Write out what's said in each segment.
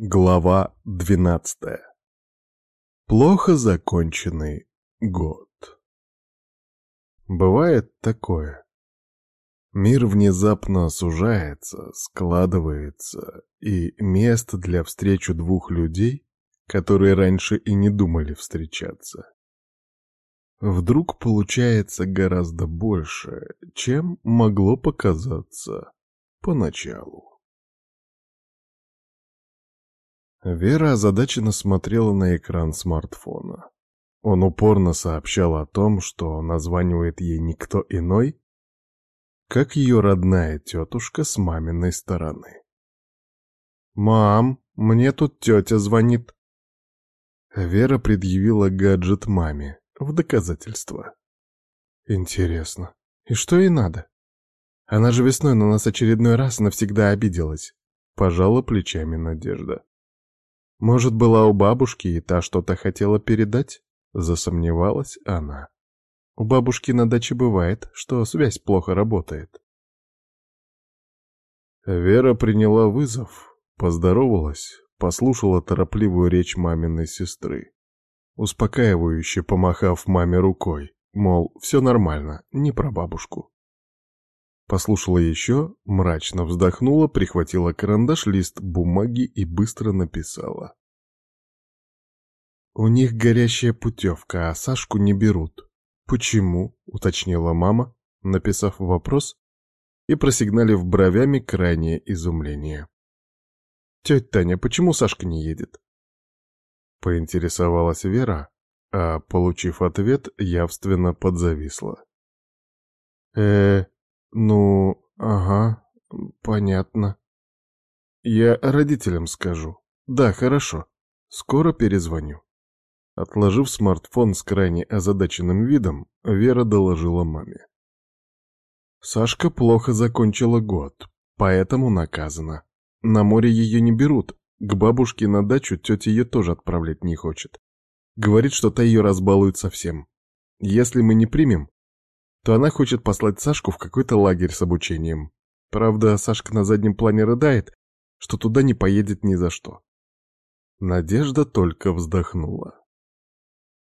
Глава двенадцатая. Плохо законченный год. Бывает такое. Мир внезапно сужается, складывается, и место для встречи двух людей, которые раньше и не думали встречаться. Вдруг получается гораздо больше, чем могло показаться поначалу. Вера озадаченно смотрела на экран смартфона. Он упорно сообщал о том, что названивает ей никто иной, как ее родная тетушка с маминой стороны. «Мам, мне тут тетя звонит». Вера предъявила гаджет маме в доказательство. «Интересно, и что ей надо? Она же весной на нас очередной раз навсегда обиделась», — пожала плечами Надежда. Может, была у бабушки, и та что-то хотела передать? Засомневалась она. У бабушки на даче бывает, что связь плохо работает. Вера приняла вызов, поздоровалась, послушала торопливую речь маминой сестры, успокаивающе помахав маме рукой, мол, все нормально, не про бабушку. Послушала еще, мрачно вздохнула, прихватила карандаш, лист бумаги и быстро написала. «У них горящая путевка, а Сашку не берут». «Почему?» — уточнила мама, написав вопрос и просигналив бровями крайнее изумление. «Тетя Таня, почему Сашка не едет?» Поинтересовалась Вера, а, получив ответ, явственно подзависла. э «Ну, ага, понятно. Я родителям скажу. Да, хорошо. Скоро перезвоню». Отложив смартфон с крайне озадаченным видом, Вера доложила маме. Сашка плохо закончила год, поэтому наказана. На море ее не берут, к бабушке на дачу тетя ее тоже отправлять не хочет. Говорит, что та ее разбалует совсем. Если мы не примем, то она хочет послать Сашку в какой-то лагерь с обучением. Правда, Сашка на заднем плане рыдает, что туда не поедет ни за что. Надежда только вздохнула.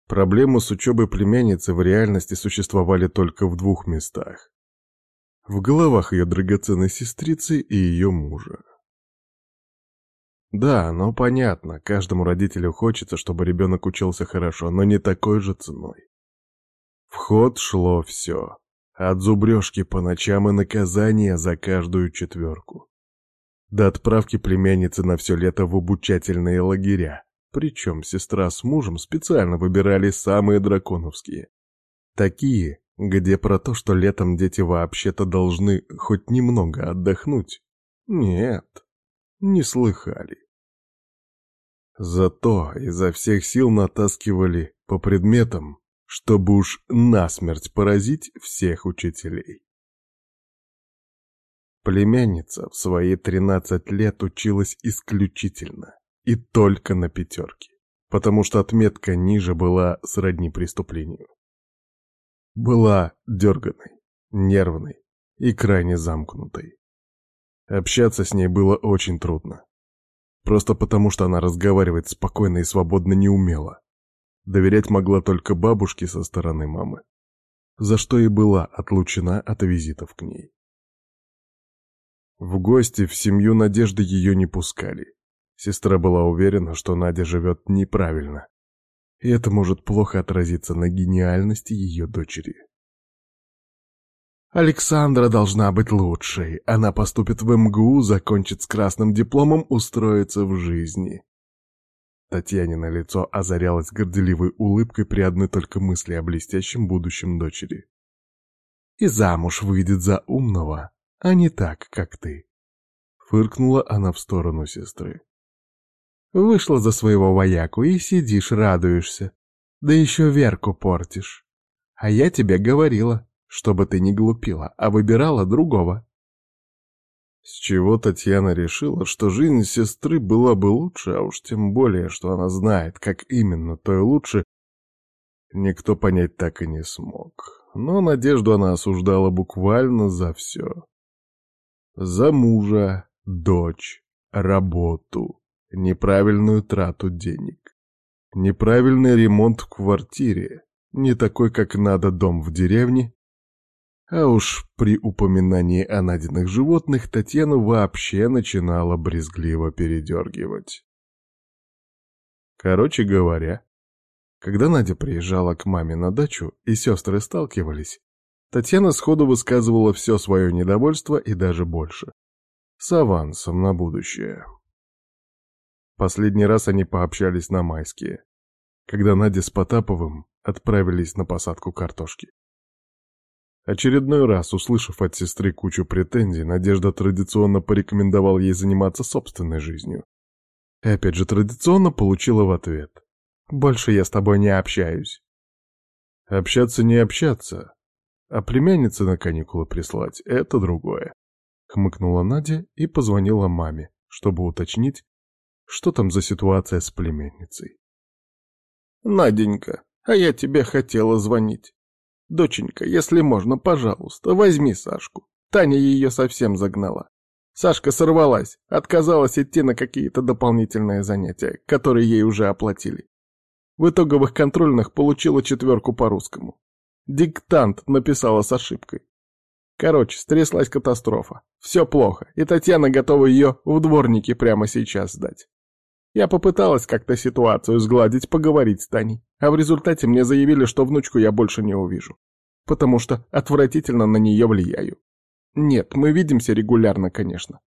Проблемы с учебой племянницы в реальности существовали только в двух местах. В головах ее драгоценной сестрицы и ее мужа. Да, но понятно, каждому родителю хочется, чтобы ребенок учился хорошо, но не такой же ценой. В ход шло все. От зубрежки по ночам и наказания за каждую четверку. До отправки племянницы на все лето в обучательные лагеря. Причем сестра с мужем специально выбирали самые драконовские. Такие, где про то, что летом дети вообще-то должны хоть немного отдохнуть. Нет, не слыхали. Зато изо всех сил натаскивали по предметам, чтобы уж насмерть поразить всех учителей. Племянница в свои 13 лет училась исключительно и только на пятерке, потому что отметка ниже была сродни преступлению. Была дерганой, нервной и крайне замкнутой. Общаться с ней было очень трудно. Просто потому, что она разговаривать спокойно и свободно не умела. Доверять могла только бабушке со стороны мамы, за что и была отлучена от визитов к ней. В гости в семью Надежды ее не пускали. Сестра была уверена, что Надя живет неправильно, и это может плохо отразиться на гениальности ее дочери. Александра должна быть лучшей. Она поступит в МГУ, закончит с красным дипломом, устроится в жизни. Татьянина лицо озарялось горделивой улыбкой при одной только мысли о блестящем будущем дочери. «И замуж выйдет за умного, а не так, как ты», — фыркнула она в сторону сестры. «Вышла за своего вояку и сидишь, радуешься, да еще Верку портишь. А я тебе говорила, чтобы ты не глупила, а выбирала другого». С чего Татьяна решила, что жизнь сестры была бы лучше, а уж тем более, что она знает, как именно то и лучше, никто понять так и не смог. Но Надежду она осуждала буквально за все. За мужа, дочь, работу, неправильную трату денег, неправильный ремонт в квартире, не такой, как надо дом в деревне, а уж при упоминании о найденных животных Татьяну вообще начинала брезгливо передергивать. Короче говоря, когда Надя приезжала к маме на дачу и сестры сталкивались, Татьяна сходу высказывала все свое недовольство и даже больше. С авансом на будущее. Последний раз они пообщались на майские, когда Надя с Потаповым отправились на посадку картошки. Очередной раз, услышав от сестры кучу претензий, Надежда традиционно порекомендовал ей заниматься собственной жизнью. И опять же традиционно получила в ответ. «Больше я с тобой не общаюсь». Общаться не общаться, а племянницы на каникулы прислать — это другое. Хмыкнула Надя и позвонила маме, чтобы уточнить, что там за ситуация с племенницей? «Наденька, а я тебе хотела звонить. Доченька, если можно, пожалуйста, возьми Сашку. Таня ее совсем загнала. Сашка сорвалась, отказалась идти на какие-то дополнительные занятия, которые ей уже оплатили. В итоговых контрольных получила четверку по русскому. Диктант написала с ошибкой. Короче, стряслась катастрофа. Все плохо, и Татьяна готова ее в дворники прямо сейчас сдать. Я попыталась как-то ситуацию сгладить, поговорить с Таней, а в результате мне заявили, что внучку я больше не увижу, потому что отвратительно на нее влияю. Нет, мы видимся регулярно, конечно.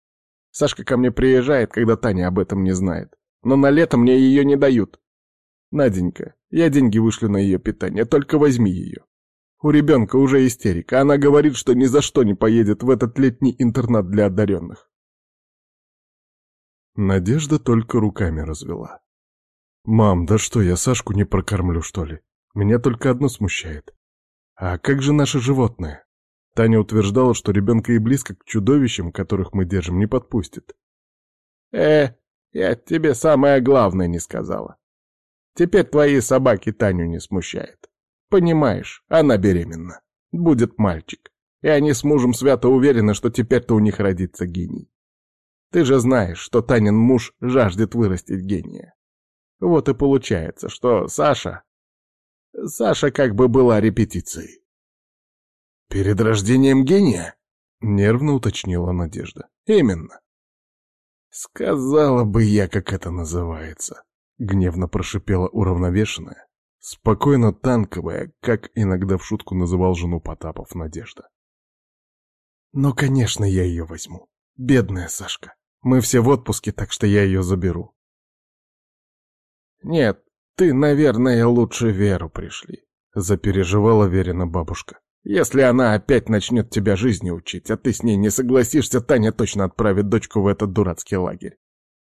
Сашка ко мне приезжает, когда Таня об этом не знает, но на лето мне ее не дают. Наденька, я деньги вышлю на ее питание, только возьми ее. У ребенка уже истерика, она говорит, что ни за что не поедет в этот летний интернат для одаренных. Надежда только руками развела. «Мам, да что, я Сашку не прокормлю, что ли? Меня только одно смущает. А как же наши животные?» Таня утверждала, что ребенка и близко к чудовищам, которых мы держим, не подпустит. «Э, я тебе самое главное не сказала. Теперь твои собаки Таню не смущает. Понимаешь, она беременна. Будет мальчик. И они с мужем свято уверены, что теперь-то у них родится гений. Ты же знаешь, что Танин муж жаждет вырастить гения. Вот и получается, что Саша... Саша как бы была репетицией. «Перед рождением гения?» — нервно уточнила Надежда. «Именно». «Сказала бы я, как это называется», — гневно прошипела уравновешенная, спокойно танковая, как иногда в шутку называл жену Потапов Надежда. «Но, конечно, я ее возьму. Бедная Сашка. Мы все в отпуске, так что я ее заберу. Нет, ты, наверное, лучше Веру пришли, запереживала Верина бабушка. Если она опять начнет тебя жизни учить, а ты с ней не согласишься, Таня точно отправит дочку в этот дурацкий лагерь.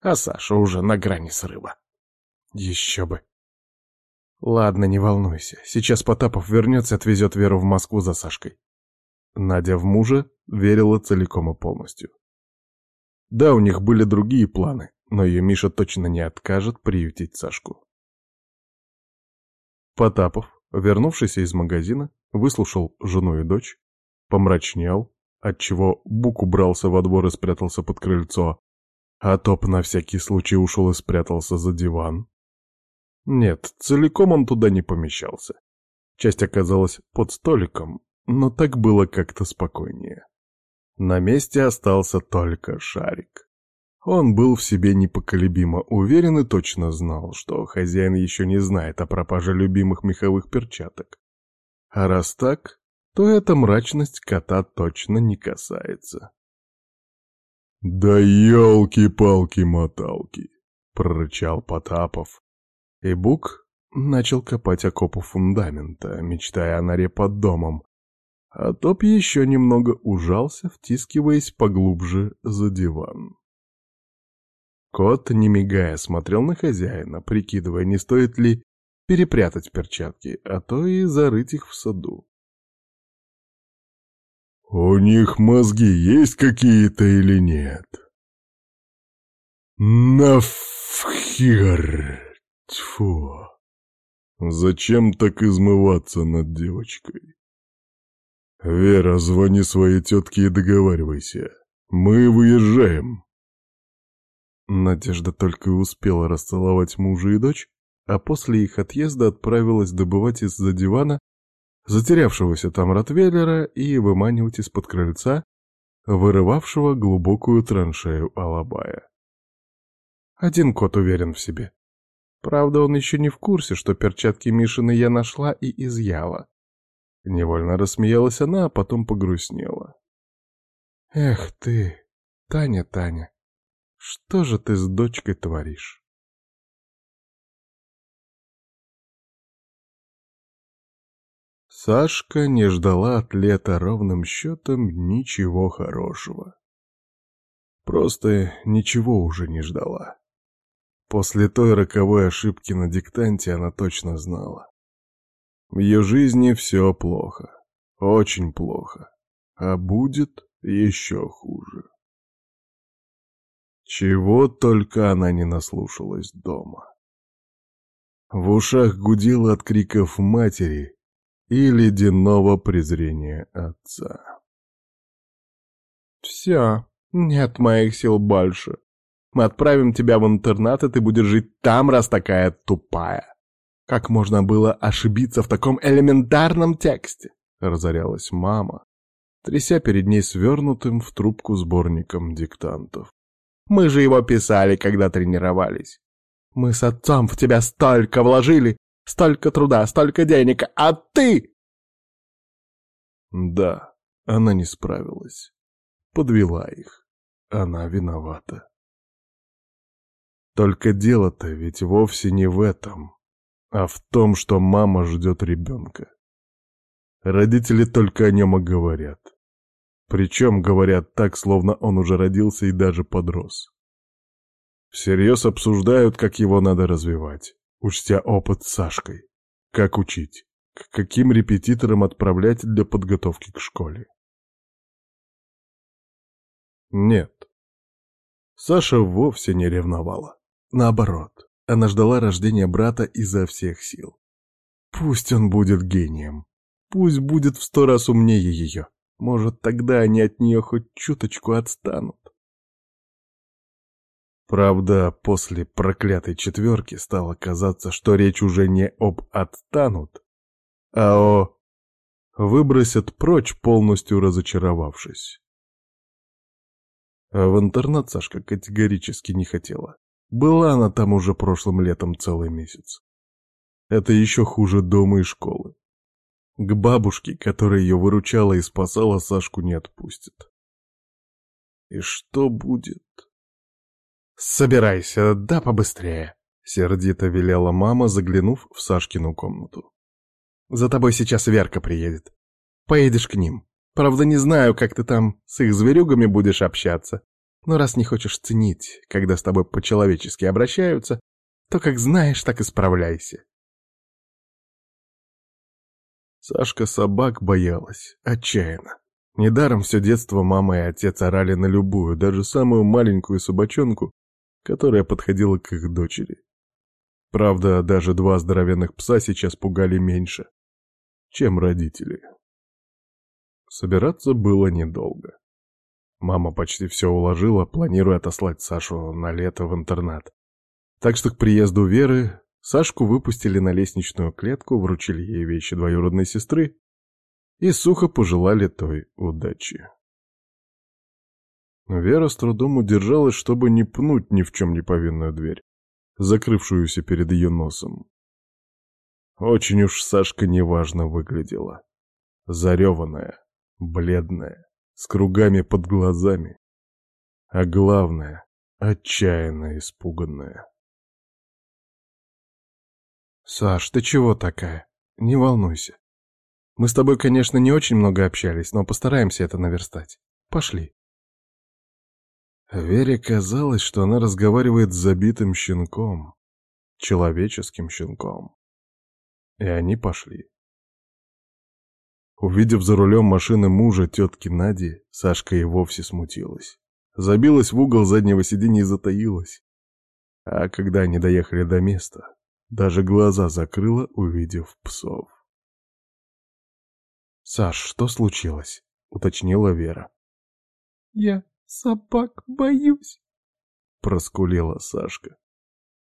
А Саша уже на грани срыва. Еще бы. Ладно, не волнуйся. Сейчас Потапов вернется и отвезет Веру в Москву за Сашкой. Надя в мужа верила целиком и полностью. Да, у них были другие планы, но ее Миша точно не откажет приютить Сашку. Потапов, вернувшийся из магазина, выслушал жену и дочь, помрачнел, отчего Бук убрался во двор и спрятался под крыльцо, а Топ на всякий случай ушел и спрятался за диван. Нет, целиком он туда не помещался. Часть оказалась под столиком, но так было как-то спокойнее. На месте остался только шарик. Он был в себе непоколебимо уверен и точно знал, что хозяин еще не знает о пропаже любимых меховых перчаток. А раз так, то эта мрачность кота точно не касается. «Да елки-палки-моталки!» — прорычал Потапов. И Бук начал копать окопу фундамента, мечтая о норе под домом, а топ еще немного ужался, втискиваясь поглубже за диван. Кот, не мигая, смотрел на хозяина, прикидывая, не стоит ли перепрятать перчатки, а то и зарыть их в саду. «У них мозги есть какие-то или нет?» «Нафхер! Тьфу! Зачем так измываться над девочкой?» «Вера, звони своей тетке и договаривайся. Мы выезжаем». Надежда только и успела расцеловать мужа и дочь, а после их отъезда отправилась добывать из-за дивана затерявшегося там Ротвейлера и выманивать из-под крыльца, вырывавшего глубокую траншею Алабая. Один кот уверен в себе. Правда, он еще не в курсе, что перчатки Мишины я нашла и изъяла. Невольно рассмеялась она, а потом погрустнела. «Эх ты, Таня, Таня, что же ты с дочкой творишь?» Сашка не ждала от лета ровным счетом ничего хорошего. Просто ничего уже не ждала. После той роковой ошибки на диктанте она точно знала. В ее жизни все плохо, очень плохо, а будет еще хуже. Чего только она не наслушалась дома. В ушах гудело от криков матери и ледяного презрения отца. «Все, нет моих сил больше. Мы отправим тебя в интернат, и ты будешь жить там, раз такая тупая. Как можно было ошибиться в таком элементарном тексте?» — разорялась мама, тряся перед ней свернутым в трубку сборником диктантов. «Мы же его писали, когда тренировались. Мы с отцом в тебя столько вложили, столько труда, столько денег, а ты...» Да, она не справилась. Подвела их. Она виновата. Только дело-то ведь вовсе не в этом а в том, что мама ждет ребенка. Родители только о нем и говорят. Причем говорят так, словно он уже родился и даже подрос. Всерьез обсуждают, как его надо развивать, учтя опыт с Сашкой. Как учить, к каким репетиторам отправлять для подготовки к школе. Нет. Саша вовсе не ревновала. Наоборот, она ждала рождения брата изо всех сил. Пусть он будет гением. Пусть будет в сто раз умнее ее. Может, тогда они от нее хоть чуточку отстанут. Правда, после проклятой четверки стало казаться, что речь уже не об «отстанут», а о «выбросят прочь, полностью разочаровавшись». А в интернат Сашка категорически не хотела. Была она там уже прошлым летом целый месяц. Это еще хуже дома и школы. К бабушке, которая ее выручала и спасала, Сашку не отпустит. И что будет? «Собирайся, да побыстрее», — сердито велела мама, заглянув в Сашкину комнату. «За тобой сейчас Верка приедет. Поедешь к ним. Правда, не знаю, как ты там с их зверюгами будешь общаться. Но раз не хочешь ценить, когда с тобой по-человечески обращаются, то как знаешь, так и справляйся. Сашка собак боялась, отчаянно. Недаром все детство мама и отец орали на любую, даже самую маленькую собачонку, которая подходила к их дочери. Правда, даже два здоровенных пса сейчас пугали меньше, чем родители. Собираться было недолго. Мама почти все уложила, планируя отослать Сашу на лето в интернат. Так что к приезду Веры Сашку выпустили на лестничную клетку, вручили ей вещи двоюродной сестры и сухо пожелали той удачи. Вера с трудом удержалась, чтобы не пнуть ни в чем не повинную дверь, закрывшуюся перед ее носом. Очень уж Сашка неважно выглядела. Зареванная, бледная, с кругами под глазами. А главное, отчаянно испуганная. «Саш, ты чего такая? Не волнуйся. Мы с тобой, конечно, не очень много общались, но постараемся это наверстать. Пошли». Вере казалось, что она разговаривает с забитым щенком, человеческим щенком. И они пошли. Увидев за рулем машины мужа тетки Нади, Сашка и вовсе смутилась. Забилась в угол заднего сиденья и затаилась. А когда они доехали до места, даже глаза закрыла, увидев псов. «Саш, что случилось?» — уточнила Вера. «Я собак боюсь», — проскулила Сашка.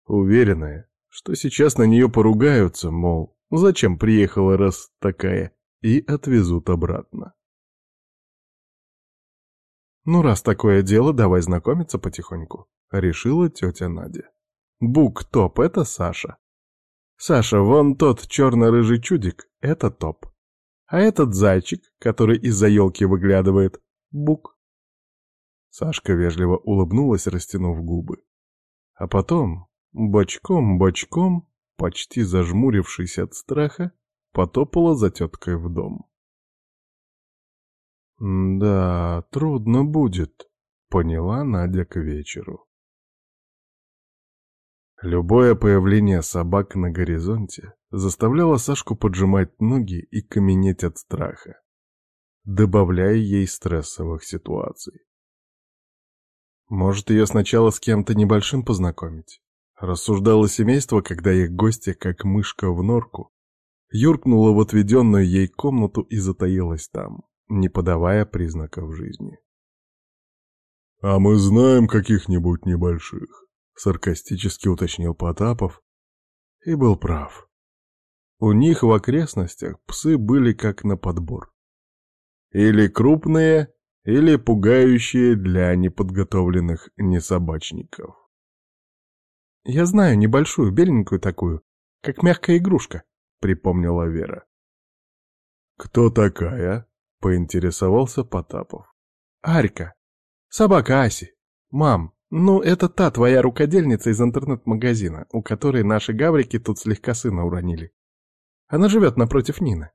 Уверенная, что сейчас на нее поругаются, мол, зачем приехала раз такая, и отвезут обратно. «Ну, раз такое дело, давай знакомиться потихоньку», — решила тетя Надя. «Бук-топ — это Саша. Саша, вон тот черно-рыжий чудик — это топ. А этот зайчик, который из-за елки выглядывает, — бук». Сашка вежливо улыбнулась, растянув губы. А потом, бочком-бочком, почти зажмурившись от страха, потопала за теткой в дом. «Да, трудно будет», — поняла Надя к вечеру. Любое появление собак на горизонте заставляло Сашку поджимать ноги и каменеть от страха, добавляя ей стрессовых ситуаций. Может, ее сначала с кем-то небольшим познакомить? Рассуждало семейство, когда их гостья, как мышка в норку, юркнула в отведенную ей комнату и затаилась там, не подавая признаков жизни. «А мы знаем каких-нибудь небольших», — саркастически уточнил Потапов, и был прав. У них в окрестностях псы были как на подбор. Или крупные, или пугающие для неподготовленных несобачников. «Я знаю небольшую, беленькую такую, как мягкая игрушка», — припомнила Вера. «Кто такая?» — поинтересовался Потапов. «Арька. Собака Аси. Мам, ну это та твоя рукодельница из интернет-магазина, у которой наши гаврики тут слегка сына уронили. Она живет напротив Нины».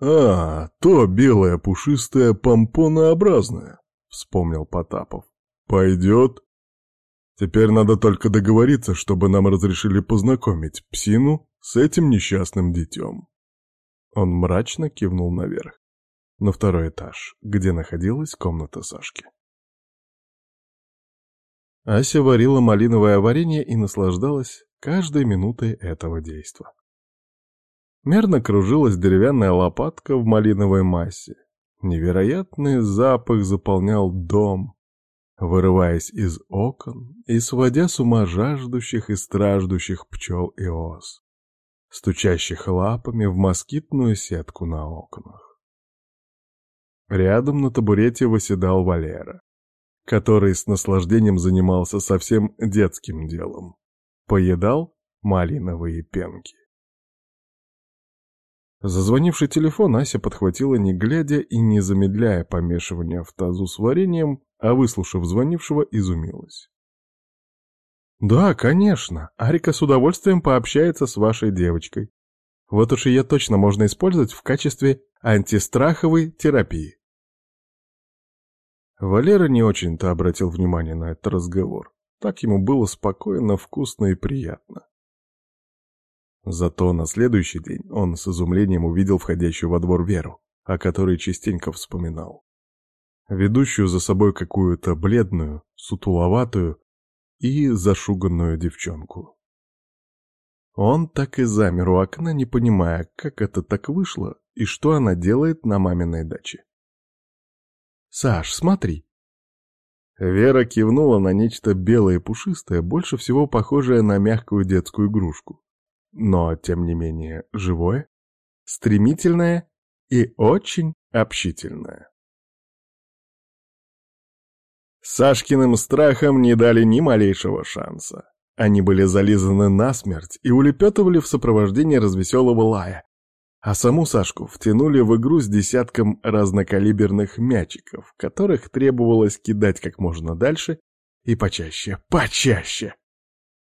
«А, то белая пушистая помпонообразная», — вспомнил Потапов. «Пойдет?» Теперь надо только договориться, чтобы нам разрешили познакомить псину с этим несчастным детем. Он мрачно кивнул наверх, на второй этаж, где находилась комната Сашки. Ася варила малиновое варенье и наслаждалась каждой минутой этого действа. Мерно кружилась деревянная лопатка в малиновой массе. Невероятный запах заполнял дом, вырываясь из окон и сводя с ума жаждущих и страждущих пчел и ос, стучащих лапами в москитную сетку на окнах. Рядом на табурете восседал Валера, который с наслаждением занимался совсем детским делом. Поедал малиновые пенки. Зазвонивший телефон Ася подхватила не глядя и не замедляя помешивания в тазу с вареньем, а выслушав звонившего, изумилась. «Да, конечно, Арика с удовольствием пообщается с вашей девочкой. Вот уж ее точно можно использовать в качестве антистраховой терапии». Валера не очень-то обратил внимание на этот разговор. Так ему было спокойно, вкусно и приятно. Зато на следующий день он с изумлением увидел входящую во двор Веру, о которой частенько вспоминал. Ведущую за собой какую-то бледную, сутуловатую и зашуганную девчонку. Он так и замер у окна, не понимая, как это так вышло и что она делает на маминой даче. «Саш, смотри!» Вера кивнула на нечто белое и пушистое, больше всего похожее на мягкую детскую игрушку но, тем не менее, живое, стремительное и очень общительное. Сашкиным страхом не дали ни малейшего шанса. Они были зализаны насмерть и улепетывали в сопровождении развеселого лая, а саму Сашку втянули в игру с десятком разнокалиберных мячиков, которых требовалось кидать как можно дальше и почаще, почаще.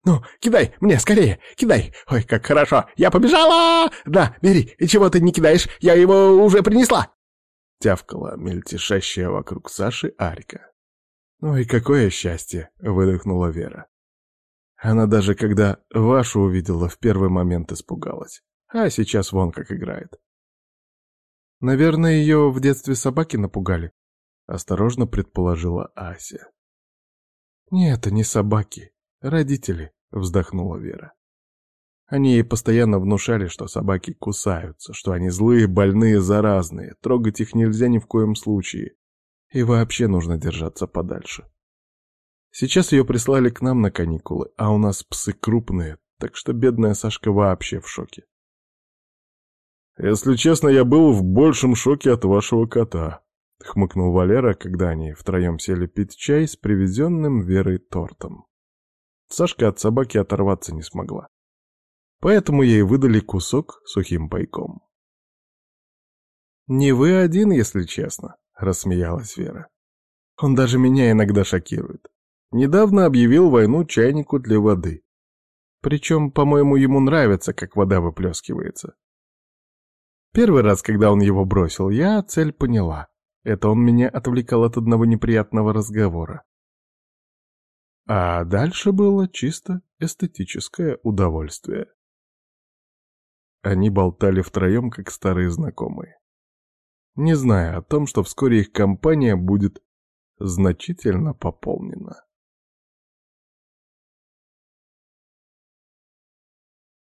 «Ну, кидай мне, скорее, кидай! Ой, как хорошо! Я побежала! Да, бери! И чего ты не кидаешь? Я его уже принесла!» Тявкала мельтешащая вокруг Саши Арика. «Ой, какое счастье!» — выдохнула Вера. Она даже когда вашу увидела, в первый момент испугалась. А сейчас вон как играет. Наверное, ее в детстве собаки напугали, — осторожно предположила Ася. Нет, это не собаки. «Родители», — вздохнула Вера. Они ей постоянно внушали, что собаки кусаются, что они злые, больные, заразные, трогать их нельзя ни в коем случае. И вообще нужно держаться подальше. Сейчас ее прислали к нам на каникулы, а у нас псы крупные, так что бедная Сашка вообще в шоке. «Если честно, я был в большем шоке от вашего кота», — хмыкнул Валера, когда они втроем сели пить чай с привезенным Верой тортом. Сашка от собаки оторваться не смогла. Поэтому ей выдали кусок сухим пайком. «Не вы один, если честно», — рассмеялась Вера. «Он даже меня иногда шокирует. Недавно объявил войну чайнику для воды. Причем, по-моему, ему нравится, как вода выплескивается. Первый раз, когда он его бросил, я цель поняла. Это он меня отвлекал от одного неприятного разговора. А дальше было чисто эстетическое удовольствие. Они болтали втроем, как старые знакомые. Не зная о том, что вскоре их компания будет значительно пополнена.